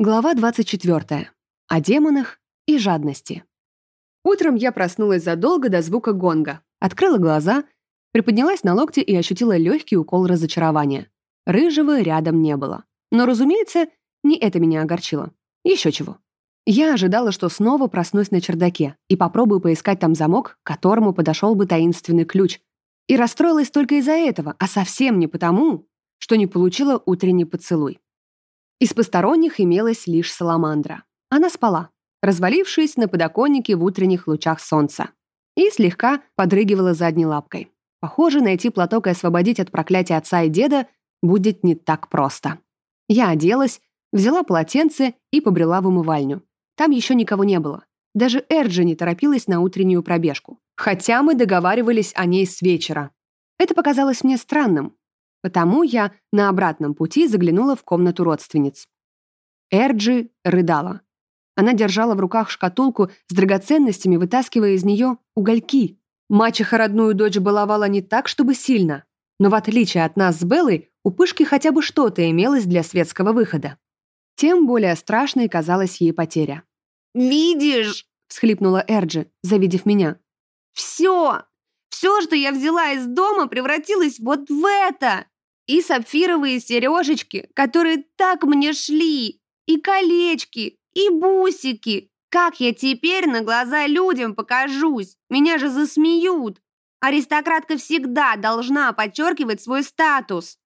Глава 24. О демонах и жадности. Утром я проснулась задолго до звука гонга, открыла глаза, приподнялась на локте и ощутила легкий укол разочарования. Рыжего рядом не было. Но, разумеется, не это меня огорчило. Еще чего. Я ожидала, что снова проснусь на чердаке и попробую поискать там замок, к которому подошел бы таинственный ключ. И расстроилась только из-за этого, а совсем не потому, что не получила утренний поцелуй. Из посторонних имелась лишь саламандра. Она спала, развалившись на подоконнике в утренних лучах солнца, и слегка подрыгивала задней лапкой. Похоже, найти платок и освободить от проклятия отца и деда будет не так просто. Я оделась, взяла полотенце и побрела в умывальню. Там еще никого не было. Даже Эрджи не торопилась на утреннюю пробежку. Хотя мы договаривались о ней с вечера. Это показалось мне странным, Потому я на обратном пути заглянула в комнату родственниц. Эрджи рыдала. Она держала в руках шкатулку с драгоценностями, вытаскивая из нее угольки. Мачеха родную дочь баловала не так, чтобы сильно, но в отличие от нас с Беллой, у Пышки хотя бы что-то имелось для светского выхода. Тем более страшной казалась ей потеря. «Видишь?» — всхлипнула Эрджи, завидев меня. «Все! Все, что я взяла из дома, превратилось вот в это. И сапфировые сережечки, которые так мне шли, и колечки, и бусики. Как я теперь на глаза людям покажусь? Меня же засмеют. Аристократка всегда должна подчеркивать свой статус.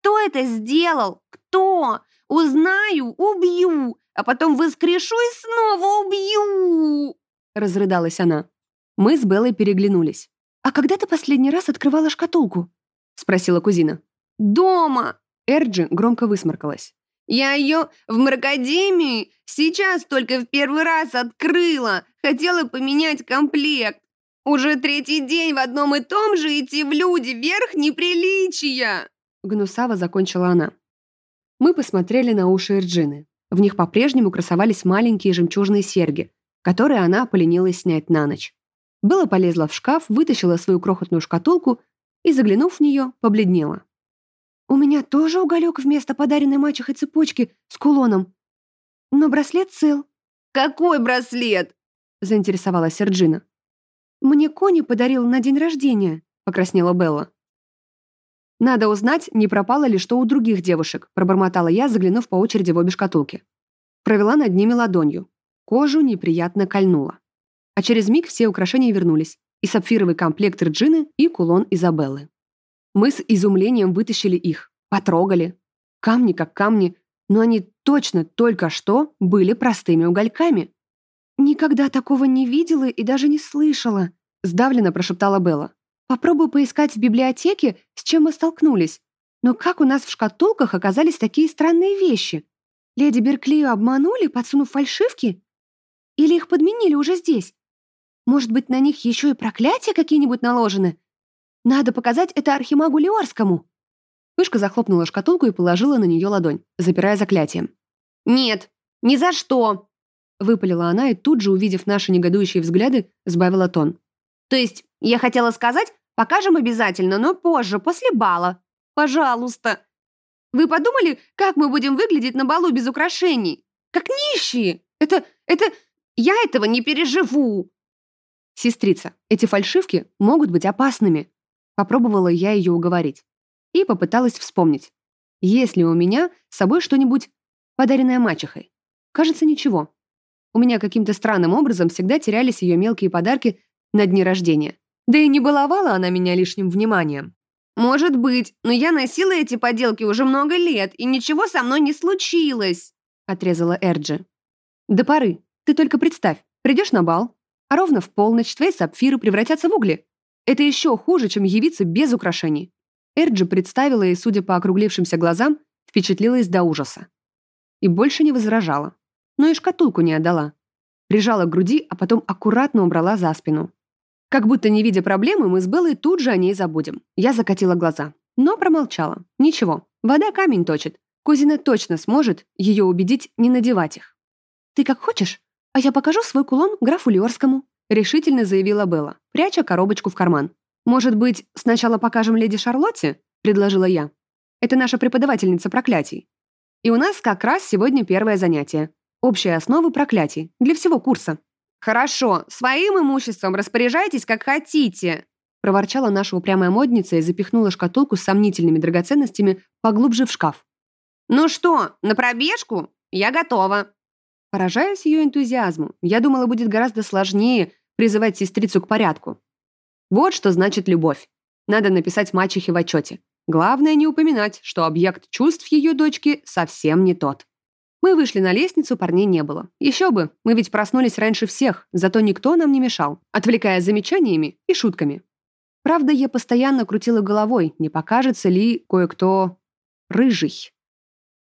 Кто это сделал? Кто? Узнаю, убью, а потом воскрешу и снова убью!» Разрыдалась она. Мы с Беллой переглянулись. «А когда ты последний раз открывала шкатулку?» — спросила кузина. «Дома!» — Эрджи громко высморкалась. «Я ее в Маркадемии сейчас только в первый раз открыла. Хотела поменять комплект. Уже третий день в одном и том же идти в люди верх неприличия!» Гнусаво закончила она. Мы посмотрели на уши Эрджины. В них по-прежнему красовались маленькие жемчужные серьги, которые она поленилась снять на ночь. Белла полезла в шкаф, вытащила свою крохотную шкатулку и, заглянув в нее, побледнела. «У меня тоже уголек вместо подаренной мачехой цепочки с кулоном. Но браслет цел». «Какой браслет?» — заинтересовалась Серджина. «Мне Кони подарил на день рождения», — покраснела Белла. «Надо узнать, не пропало ли что у других девушек», — пробормотала я, заглянув по очереди в обе шкатулки. Провела над ними ладонью. Кожу неприятно кольнула а через миг все украшения вернулись, и сапфировый комплект Реджины, и кулон Изабеллы. Мы с изумлением вытащили их, потрогали. Камни как камни, но они точно только что были простыми угольками. «Никогда такого не видела и даже не слышала», — сдавленно прошептала Белла. «Попробую поискать в библиотеке, с чем мы столкнулись. Но как у нас в шкатулках оказались такие странные вещи? Леди Берклию обманули, подсунув фальшивки? Или их подменили уже здесь? Может быть, на них еще и проклятия какие-нибудь наложены? Надо показать это Архимагу Леорскому!» Пышка захлопнула шкатулку и положила на нее ладонь, запирая заклятием. «Нет, ни за что!» Выпалила она и тут же, увидев наши негодующие взгляды, сбавила тон. «То есть, я хотела сказать, покажем обязательно, но позже, после бала. Пожалуйста. Вы подумали, как мы будем выглядеть на балу без украшений? Как нищие! Это... это... Я этого не переживу!» «Сестрица, эти фальшивки могут быть опасными», попробовала я ее уговорить. И попыталась вспомнить, есть ли у меня с собой что-нибудь подаренное мачехой. Кажется, ничего. У меня каким-то странным образом всегда терялись ее мелкие подарки на дни рождения. Да и не баловала она меня лишним вниманием. «Может быть, но я носила эти поделки уже много лет, и ничего со мной не случилось», — отрезала Эрджи. «До поры. Ты только представь, придешь на бал, а ровно в полночь твои сапфиры превратятся в угли. Это еще хуже, чем явиться без украшений. Эрджи представила и, судя по округлившимся глазам, впечатлилась до ужаса. И больше не возражала. Но и шкатулку не отдала. Прижала к груди, а потом аккуратно убрала за спину. Как будто не видя проблемы, мы с Беллой тут же о ней забудем. Я закатила глаза. Но промолчала. Ничего, вода камень точит. Кузина точно сможет ее убедить не надевать их. «Ты как хочешь, «А я покажу свой кулон графу Лиорскому», — решительно заявила Белла, пряча коробочку в карман. «Может быть, сначала покажем леди Шарлотте?» — предложила я. «Это наша преподавательница проклятий». И у нас как раз сегодня первое занятие. Общая основа проклятий. Для всего курса. «Хорошо, своим имуществом распоряжайтесь, как хотите», проворчала наша упрямая модница и запихнула шкатулку с сомнительными драгоценностями поглубже в шкаф. «Ну что, на пробежку? Я готова». Поражаясь ее энтузиазму, я думала, будет гораздо сложнее призывать сестрицу к порядку. Вот что значит любовь. Надо написать мачехе в отчете. Главное не упоминать, что объект чувств ее дочки совсем не тот. Мы вышли на лестницу, парней не было. Еще бы, мы ведь проснулись раньше всех, зато никто нам не мешал, отвлекая замечаниями и шутками. Правда, я постоянно крутила головой, не покажется ли кое-кто рыжий.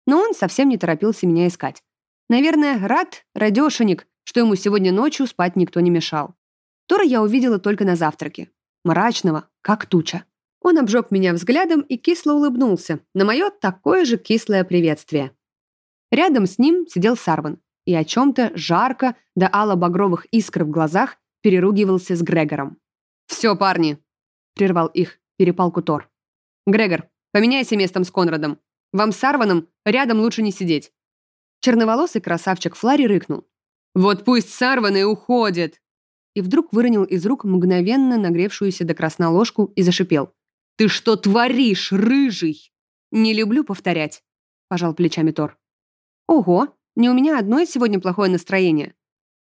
Но он совсем не торопился меня искать. Наверное, рад, радешенек, что ему сегодня ночью спать никто не мешал. Тора я увидела только на завтраке. Мрачного, как туча. Он обжег меня взглядом и кисло улыбнулся на мое такое же кислое приветствие. Рядом с ним сидел Сарван и о чем-то жарко до ало-багровых искр в глазах переругивался с Грегором. «Все, парни!» — прервал их перепалку Тор. «Грегор, поменяйся местом с Конрадом. Вам с Сарваном рядом лучше не сидеть». Черноволосый красавчик Флари рыкнул. «Вот пусть Сарван и уходит!» И вдруг выронил из рук мгновенно нагревшуюся до красна ложку и зашипел. «Ты что творишь, рыжий?» «Не люблю повторять», — пожал плечами Тор. Ого, не у меня одной сегодня плохое настроение.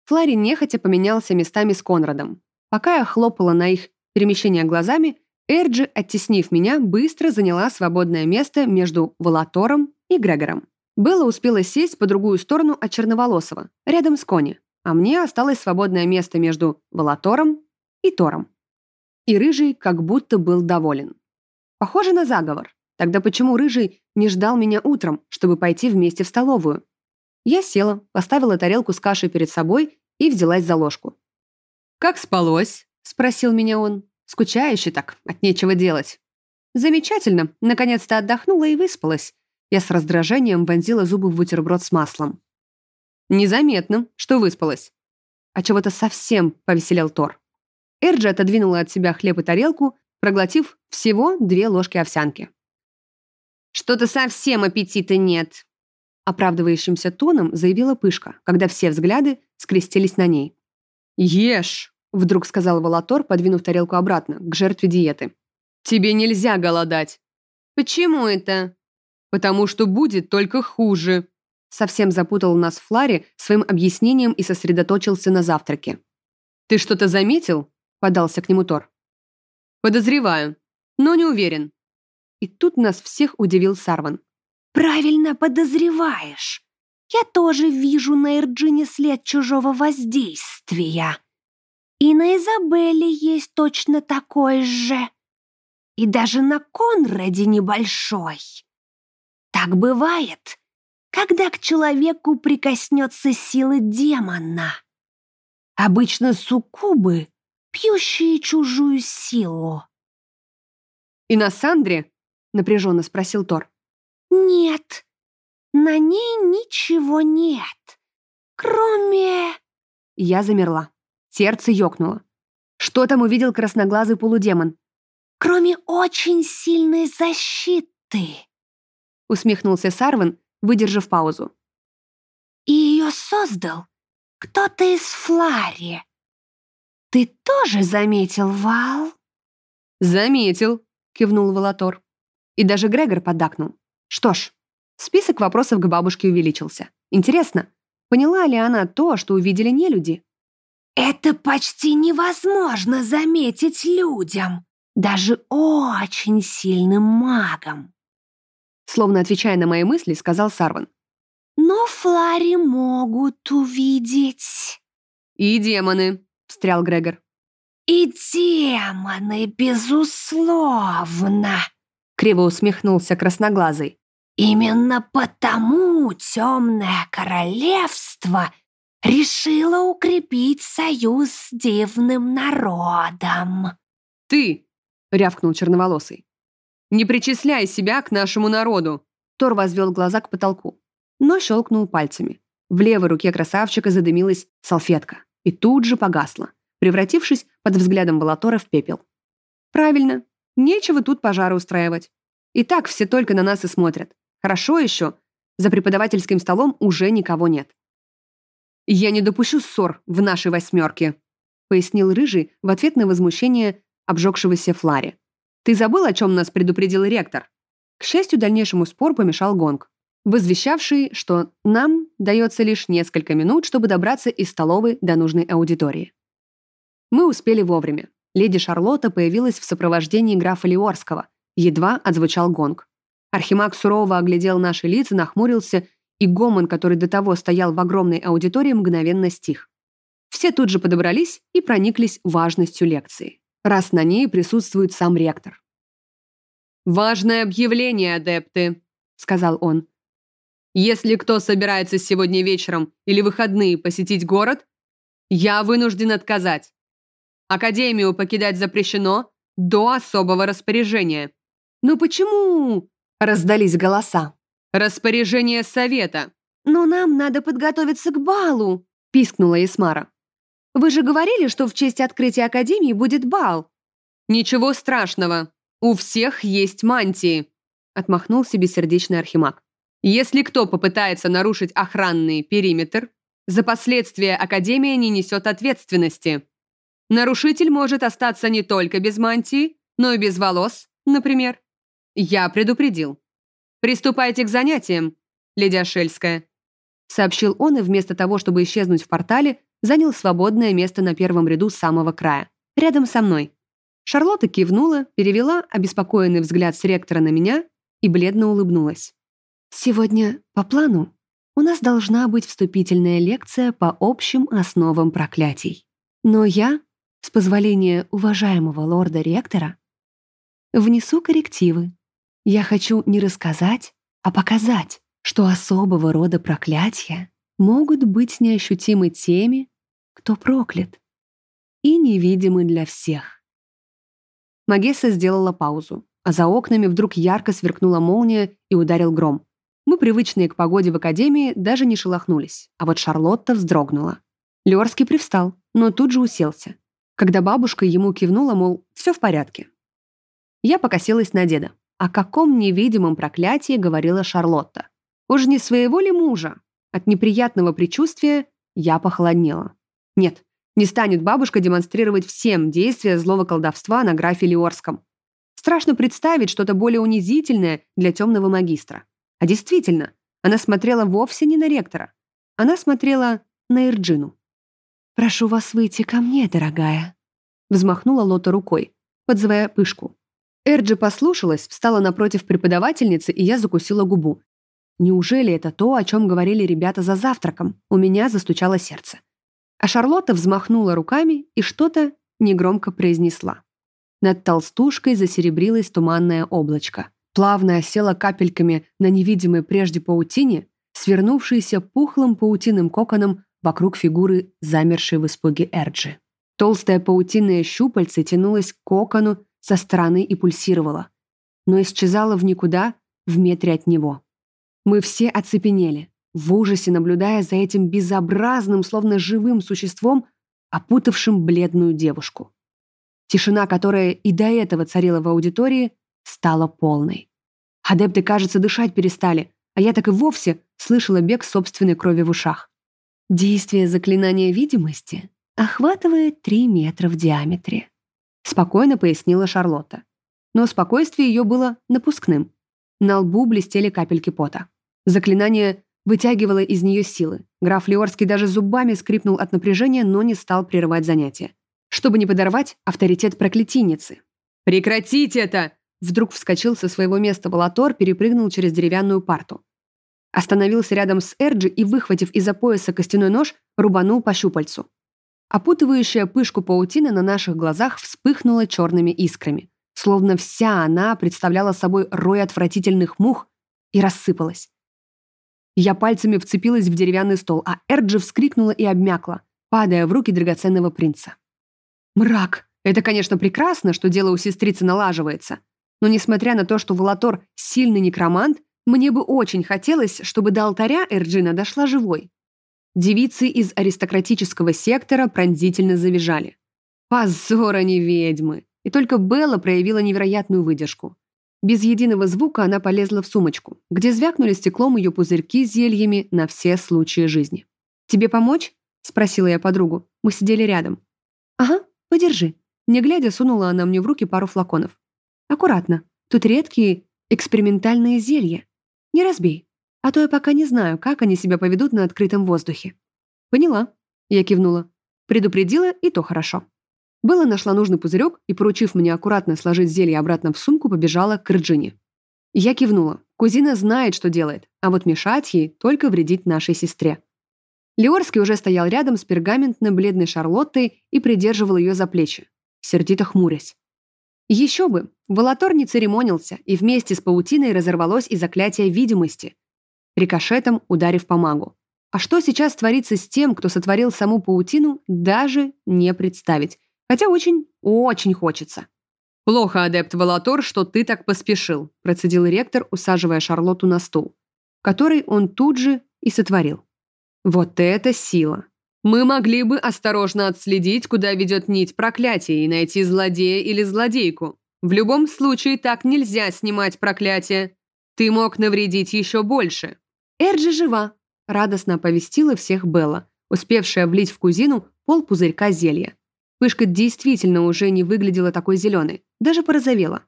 Флари нехотя поменялся местами с Конрадом. Пока я хлопала на их перемещение глазами, Эрджи, оттеснив меня, быстро заняла свободное место между Волатором и Грегором. Белла успела сесть по другую сторону от Черноволосого, рядом с Кони, а мне осталось свободное место между Волатором и Тором. И Рыжий как будто был доволен. Похоже на заговор. Тогда почему Рыжий не ждал меня утром, чтобы пойти вместе в столовую? Я села, поставила тарелку с кашей перед собой и взялась за ложку. «Как спалось?» — спросил меня он. Скучающе так, от нечего делать. «Замечательно, наконец-то отдохнула и выспалась». Я с раздражением вонзила зубы в бутерброд с маслом. «Незаметно, что выспалась». А чего-то совсем повеселел Тор. Эрджи отодвинула от себя хлеб и тарелку, проглотив всего две ложки овсянки. «Что-то совсем аппетита нет», — оправдывающимся тоном заявила Пышка, когда все взгляды скрестились на ней. «Ешь», — вдруг сказал Волотор, подвинув тарелку обратно, к жертве диеты. «Тебе нельзя голодать». «Почему это?» «Потому что будет только хуже», — совсем запутал нас Флари своим объяснением и сосредоточился на завтраке. «Ты что-то заметил?» — подался к нему Тор. «Подозреваю, но не уверен. И тут нас всех удивил Сарван. «Правильно подозреваешь. Я тоже вижу на Эрджине след чужого воздействия. И на Изабелле есть точно такой же. И даже на Конраде небольшой. Так бывает, когда к человеку прикоснется сила демона. Обычно суккубы, пьющие чужую силу. И на Сандре напряженно спросил Тор. «Нет, на ней ничего нет, кроме...» Я замерла. Сердце ёкнуло. Что там увидел красноглазый полудемон? «Кроме очень сильной защиты», — усмехнулся Сарван, выдержав паузу. «И ее создал кто-то из Флари. Ты тоже заметил, Вал?» «Заметил», — кивнул Волотор. И даже Грегор поддакнул. Что ж, список вопросов к бабушке увеличился. Интересно, поняла ли она то, что увидели не люди? «Это почти невозможно заметить людям, даже очень сильным магам», словно отвечая на мои мысли, сказал Сарван. «Но флари могут увидеть». «И демоны», — встрял Грегор. «И демоны, безусловно», Криво усмехнулся красноглазый. «Именно потому темное королевство решило укрепить союз с дивным народом». «Ты!» — рявкнул черноволосый. «Не причисляй себя к нашему народу!» Тор возвел глаза к потолку, но щелкнул пальцами. В левой руке красавчика задымилась салфетка и тут же погасла, превратившись под взглядом Волотора в пепел. «Правильно, Нечего тут пожары устраивать. И так все только на нас и смотрят. Хорошо еще, За преподавательским столом уже никого нет. «Я не допущу ссор в нашей восьмерке», пояснил Рыжий в ответ на возмущение обжегшегося Флари. «Ты забыл, о чем нас предупредил ректор?» К счастью, дальнейшему спор помешал гонг, возвещавший, что нам дается лишь несколько минут, чтобы добраться из столовой до нужной аудитории. Мы успели вовремя. Леди Шарлотта появилась в сопровождении графа Лиорского. Едва отзвучал гонг. Архимаг сурово оглядел наши лица, нахмурился, и гомон, который до того стоял в огромной аудитории, мгновенно стих. Все тут же подобрались и прониклись важностью лекции, раз на ней присутствует сам ректор. «Важное объявление, адепты», — сказал он. «Если кто собирается сегодня вечером или выходные посетить город, я вынужден отказать. Академию покидать запрещено до особого распоряжения». «Ну почему?» — раздались голоса. «Распоряжение совета». «Но нам надо подготовиться к балу», — пискнула Исмара. «Вы же говорили, что в честь открытия Академии будет бал». «Ничего страшного. У всех есть мантии», — отмахнулся бессердечный архимаг. «Если кто попытается нарушить охранный периметр, за последствия Академия не несет ответственности. Нарушитель может остаться не только без мантии, но и без волос, например. Я предупредил. Приступайте к занятиям, леди Ашельская», — сообщил он и вместо того, чтобы исчезнуть в портале, занял свободное место на первом ряду самого края, рядом со мной. Шарлотта кивнула, перевела обеспокоенный взгляд с ректора на меня и бледно улыбнулась. «Сегодня по плану у нас должна быть вступительная лекция по общим основам проклятий. Но я, с позволения уважаемого лорда-ректора, внесу коррективы. Я хочу не рассказать, а показать, что особого рода проклятия могут быть неощутимы теми, кто проклят, и невидимы для всех. Магесса сделала паузу, а за окнами вдруг ярко сверкнула молния и ударил гром. Мы, привычные к погоде в академии, даже не шелохнулись, а вот Шарлотта вздрогнула. Лёрский привстал, но тут же уселся. Когда бабушка ему кивнула, мол, все в порядке. Я покосилась на деда. О каком невидимом проклятии говорила Шарлотта? Уж не своего ли мужа? От неприятного предчувствия я похолоднела. Нет, не станет бабушка демонстрировать всем действия злого колдовства на графе Лиорском. Страшно представить что-то более унизительное для темного магистра. А действительно, она смотрела вовсе не на ректора. Она смотрела на Ирджину. «Прошу вас выйти ко мне, дорогая», — взмахнула Лота рукой, подзывая пышку. Эрджи послушалась, встала напротив преподавательницы, и я закусила губу. Неужели это то, о чем говорили ребята за завтраком? У меня застучало сердце. А Шарлотта взмахнула руками и что-то негромко произнесла. Над толстушкой засеребрилось туманное облачко. Плавно осело капельками на невидимой прежде паутине, свернувшейся пухлым паутиным коконом вокруг фигуры, замершей в испуге Эрджи. Толстая паутинная щупальце тянулась к кокону со стороны и пульсировала, но исчезала в никуда в метре от него. Мы все оцепенели, в ужасе наблюдая за этим безобразным, словно живым существом, опутавшим бледную девушку. Тишина, которая и до этого царила в аудитории, стала полной. Адепты, кажется, дышать перестали, а я так и вовсе слышала бег собственной крови в ушах. Действие заклинания видимости охватывает 3 метра в диаметре. Спокойно пояснила Шарлотта. Но спокойствие ее было напускным. На лбу блестели капельки пота. Заклинание вытягивало из нее силы. Граф Леорский даже зубами скрипнул от напряжения, но не стал прерывать занятие. Чтобы не подорвать авторитет проклятийницы. «Прекратить это!» Вдруг вскочил со своего места Балатор, перепрыгнул через деревянную парту. Остановился рядом с Эрджи и, выхватив из-за пояса костяной нож, рубанул по щупальцу. Опутывающая пышку паутины на наших глазах вспыхнула черными искрами, словно вся она представляла собой рой отвратительных мух и рассыпалась. Я пальцами вцепилась в деревянный стол, а Эрджи вскрикнула и обмякла, падая в руки драгоценного принца. Мрак! Это, конечно, прекрасно, что дело у сестрицы налаживается. Но несмотря на то, что Волотор сильный некромант, мне бы очень хотелось, чтобы до алтаря Эрджина дошла живой. Девицы из аристократического сектора пронзительно завизжали. Позор, они ведьмы! И только Белла проявила невероятную выдержку. Без единого звука она полезла в сумочку, где звякнули стеклом ее пузырьки с зельями на все случаи жизни. «Тебе помочь?» — спросила я подругу. Мы сидели рядом. «Ага, подержи». Не глядя, сунула она мне в руки пару флаконов. «Аккуратно. Тут редкие экспериментальные зелья. Не разбей. А то я пока не знаю, как они себя поведут на открытом воздухе». «Поняла». Я кивнула. Предупредила, и то хорошо. Белла нашла нужный пузырек и, поручив мне аккуратно сложить зелье обратно в сумку, побежала к Рджине. Я кивнула. Кузина знает, что делает, а вот мешать ей только вредить нашей сестре. Леорский уже стоял рядом с пергаментно-бледной Шарлоттой и придерживал ее за плечи, сердито хмурясь. Еще бы, Волотор не церемонился, и вместе с паутиной разорвалось и заклятие видимости, рикошетом ударив по магу. А что сейчас творится с тем, кто сотворил саму паутину, даже не представить. Хотя очень, очень хочется. «Плохо, адепт Волотор, что ты так поспешил», процедил ректор, усаживая Шарлотту на стул, который он тут же и сотворил. «Вот это сила! Мы могли бы осторожно отследить, куда ведет нить проклятия и найти злодея или злодейку. В любом случае так нельзя снимать проклятие. Ты мог навредить еще больше». «Эрджи жива», — радостно оповестила всех Белла, успевшая влить в кузину пол пузырька зелья. Пышка действительно уже не выглядела такой зеленой, даже порозовела.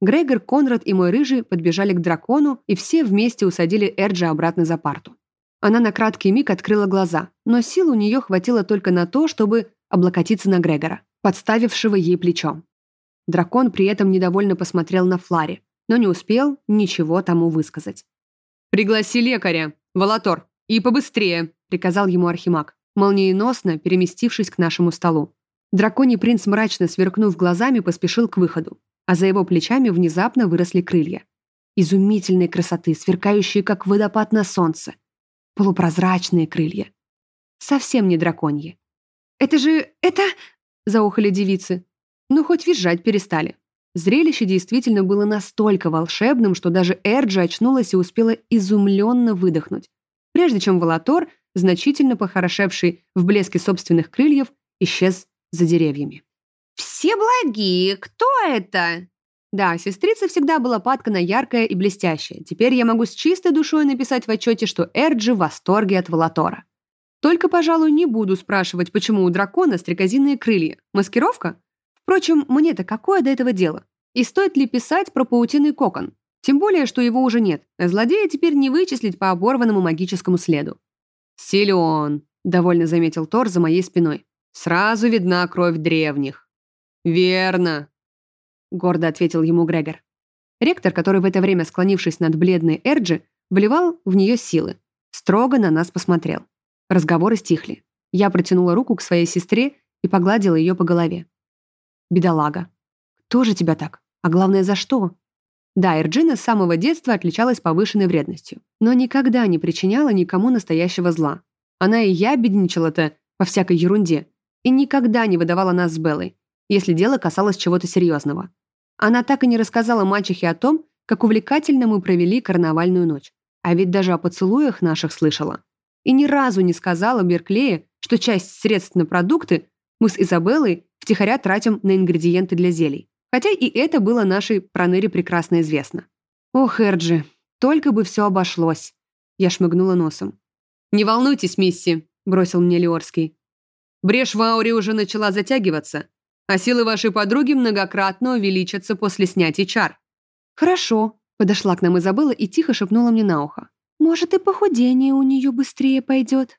Грегор, Конрад и мой рыжий подбежали к дракону, и все вместе усадили Эрджи обратно за парту. Она на краткий миг открыла глаза, но сил у нее хватило только на то, чтобы облокотиться на Грегора, подставившего ей плечо. Дракон при этом недовольно посмотрел на Флари, но не успел ничего тому высказать. «Пригласи лекаря, Волотор, и побыстрее», — приказал ему Архимаг, молниеносно переместившись к нашему столу. Драконий принц, мрачно сверкнув глазами, поспешил к выходу, а за его плечами внезапно выросли крылья. Изумительной красоты, сверкающие, как водопад на солнце. Полупрозрачные крылья. Совсем не драконьи. «Это же... это...» — заухали девицы. Ну, хоть визжать перестали. Зрелище действительно было настолько волшебным, что даже Эрджи очнулась и успела изумленно выдохнуть, прежде чем Волотор, значительно похорошевший в блеске собственных крыльев, исчез за деревьями. «Все благие, кто это?» Да, сестрица всегда была падка на яркое и блестящее. Теперь я могу с чистой душой написать в отчете, что Эрджи в восторге от Волотора. Только, пожалуй, не буду спрашивать, почему у дракона стрекозиные крылья. Маскировка? Впрочем, мне-то какое до этого дело? И стоит ли писать про паутиный кокон? Тем более, что его уже нет, а злодея теперь не вычислить по оборванному магическому следу. «Силен», — довольно заметил Тор за моей спиной. Сразу видна кровь древних. Верно, гордо ответил ему Грегор. Ректор, который в это время, склонившись над бледной Эрджи, вливал в нее силы, строго на нас посмотрел. Разговоры стихли. Я протянула руку к своей сестре и погладила ее по голове. «Бедолага. Кто же тебя так? А главное, за что?» Да, Эрджина с самого детства отличалась повышенной вредностью, но никогда не причиняла никому настоящего зла. Она и я бедничала-то по всякой ерунде, и никогда не выдавала нас с Беллой, если дело касалось чего-то серьезного. Она так и не рассказала мачехе о том, как увлекательно мы провели карнавальную ночь, а ведь даже о поцелуях наших слышала. И ни разу не сказала Берклее, что часть средств на продукты мы с Изабеллой втихаря тратим на ингредиенты для зелий. Хотя и это было нашей проныре прекрасно известно. «Ох, Эрджи, только бы все обошлось!» Я шмыгнула носом. «Не волнуйтесь, мисси», — бросил мне Леорский. Брешь в ауре уже начала затягиваться, а силы вашей подруги многократно увеличатся после снятия чар. «Хорошо», — подошла к нам Изабелла и тихо шепнула мне на ухо. «Может, и похудение у нее быстрее пойдет?»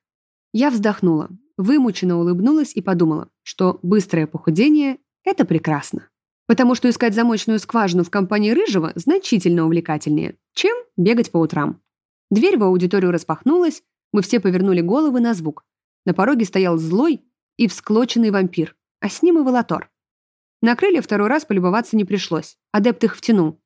Я вздохнула, вымученно улыбнулась и подумала, что быстрое похудение — это прекрасно. Потому что искать замочную скважину в компании Рыжего значительно увлекательнее, чем бегать по утрам. Дверь в аудиторию распахнулась, мы все повернули головы на звук. На пороге стоял злой, и всклоченный вампир, а с ним и Волотор. На крылья второй раз полюбоваться не пришлось, адепт их втянул.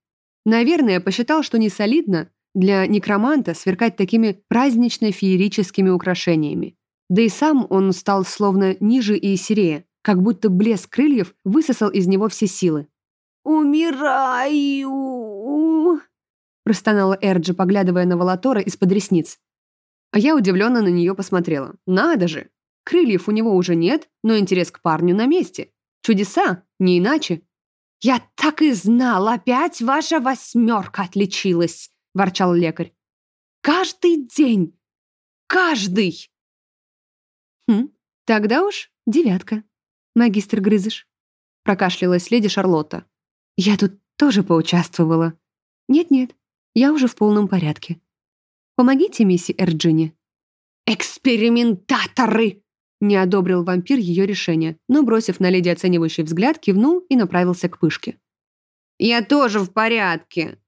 Наверное, посчитал, что не солидно для некроманта сверкать такими празднично-феерическими украшениями. Да и сам он стал словно ниже и серее, как будто блеск крыльев высосал из него все силы. «Умираю!» простонала Эрджи, поглядывая на Волотора из-под ресниц. А я удивленно на нее посмотрела. Надо же! Крыльев у него уже нет, но интерес к парню на месте. Чудеса, не иначе. «Я так и знал, опять ваша восьмерка отличилась!» — ворчал лекарь. «Каждый день! Каждый!» «Хм, тогда уж девятка, магистр Грызыш», — прокашлялась леди Шарлотта. «Я тут тоже поучаствовала. Нет-нет, я уже в полном порядке. Помогите мисси Эрджине». «Экспериментаторы!» Не одобрил вампир ее решение, но, бросив на леди оценивающий взгляд, кивнул и направился к пышке. «Я тоже в порядке!»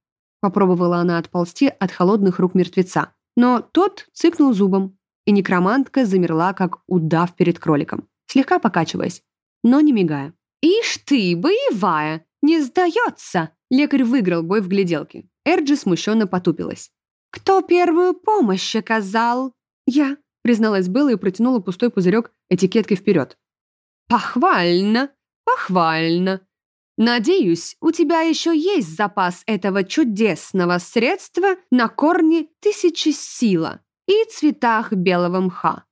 Попробовала она отползти от холодных рук мертвеца. Но тот цыкнул зубом, и некромантка замерла, как удав перед кроликом, слегка покачиваясь, но не мигая. «Ишь ты, боевая! Не сдается!» Лекарь выиграл бой в гляделке. Эрджи смущенно потупилась. «Кто первую помощь оказал?» «Я», призналась Белла и протянула пустой пузырек этикеткой вперед. «Похвально, похвально. Надеюсь, у тебя еще есть запас этого чудесного средства на корне тысячи сила и цветах белого мха.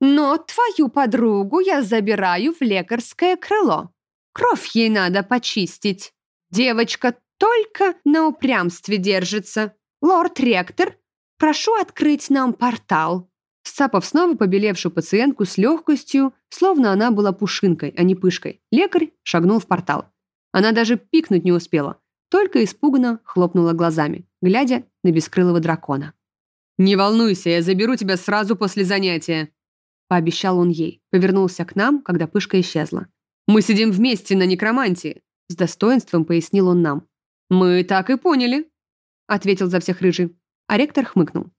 Но твою подругу я забираю в лекарское крыло. Кровь ей надо почистить. Девочка только на упрямстве держится. Лорд-ректор, прошу открыть нам портал. Сцапав снова побелевшую пациентку с легкостью, словно она была пушинкой, а не пышкой, лекарь шагнул в портал. Она даже пикнуть не успела, только испуганно хлопнула глазами, глядя на бескрылого дракона. «Не волнуйся, я заберу тебя сразу после занятия», — пообещал он ей. Повернулся к нам, когда пышка исчезла. «Мы сидим вместе на некромантии», — с достоинством пояснил он нам. «Мы так и поняли», — ответил за всех рыжий. А ректор хмыкнул.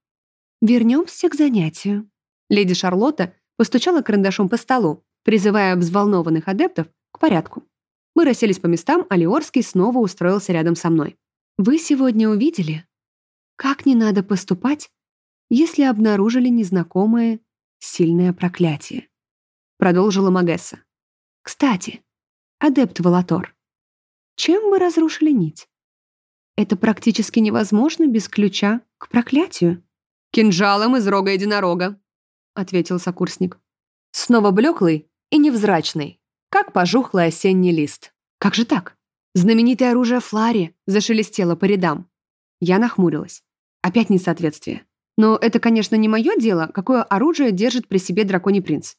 «Вернемся к занятию». Леди Шарлотта постучала карандашом по столу, призывая взволнованных адептов к порядку. Мы расселись по местам, а Леорский снова устроился рядом со мной. «Вы сегодня увидели, как не надо поступать, если обнаружили незнакомое сильное проклятие?» Продолжила Магесса. «Кстати, адепт Волатор, чем вы разрушили нить? Это практически невозможно без ключа к проклятию». «Кинжалом из рога единорога», — ответил сокурсник. Снова блеклый и невзрачный, как пожухлый осенний лист. «Как же так? Знаменитое оружие Флари зашелестело по рядам». Я нахмурилась. Опять несоответствие. Но это, конечно, не мое дело, какое оружие держит при себе драконий принц.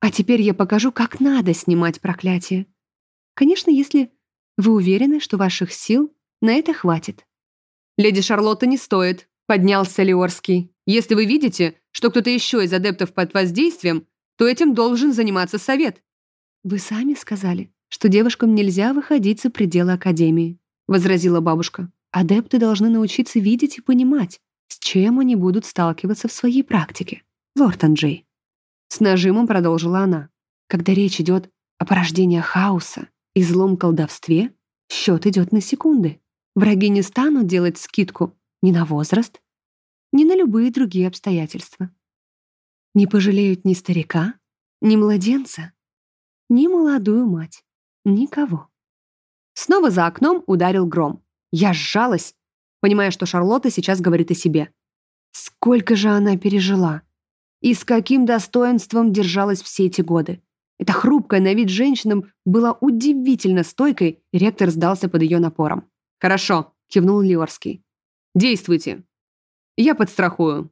А теперь я покажу, как надо снимать проклятие. Конечно, если вы уверены, что ваших сил на это хватит. «Леди Шарлотта не стоит», — поднялся Леорский. Если вы видите, что кто-то еще из адептов под воздействием, то этим должен заниматься совет». «Вы сами сказали, что девушкам нельзя выходить за пределы Академии», — возразила бабушка. «Адепты должны научиться видеть и понимать, с чем они будут сталкиваться в своей практике, лорд Анджей». С нажимом продолжила она. «Когда речь идет о порождении хаоса и злом колдовстве, счет идет на секунды. Враги не станут делать скидку ни на возраст, ни на любые другие обстоятельства. Не пожалеют ни старика, ни младенца, ни молодую мать, никого. Снова за окном ударил гром. Я сжалась, понимая, что Шарлотта сейчас говорит о себе. Сколько же она пережила! И с каким достоинством держалась все эти годы. Эта хрупкая на вид женщина была удивительно стойкой, ректор сдался под ее напором. «Хорошо», — кивнул Лиорский. «Действуйте. Я подстрахую.